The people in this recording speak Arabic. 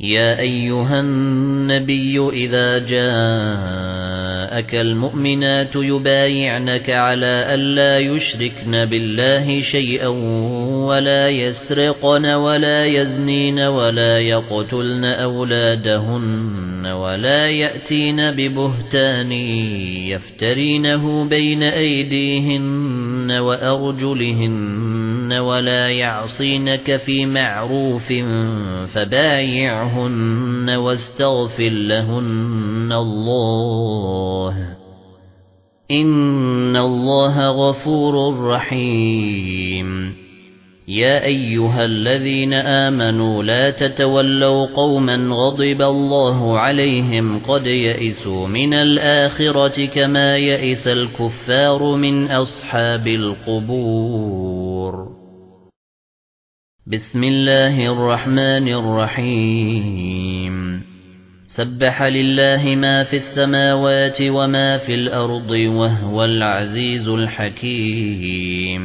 يا أيها النبي إذا جاءك المؤمنات يبايعنك على الا يشركن بالله شيئا ولا يسرقن ولا يزنين ولا يقتلن أولادهن ولا يأتين ببهتان يفترينه بين أيديهن وأرجلهن ولا يعصينك في معروف فبايعهن واستغفر لهن الله. إن الله غفور رحيم. يا أيها الذين آمنوا لا تتولوا قوما غضب الله عليهم قد يئسوا من الآخرة كما يئس الكفار من أصحاب القبور. بسم الله الرحمن الرحيم. سبح لله ما في السماوات وما في الأرض وهو العزيز الحكيم.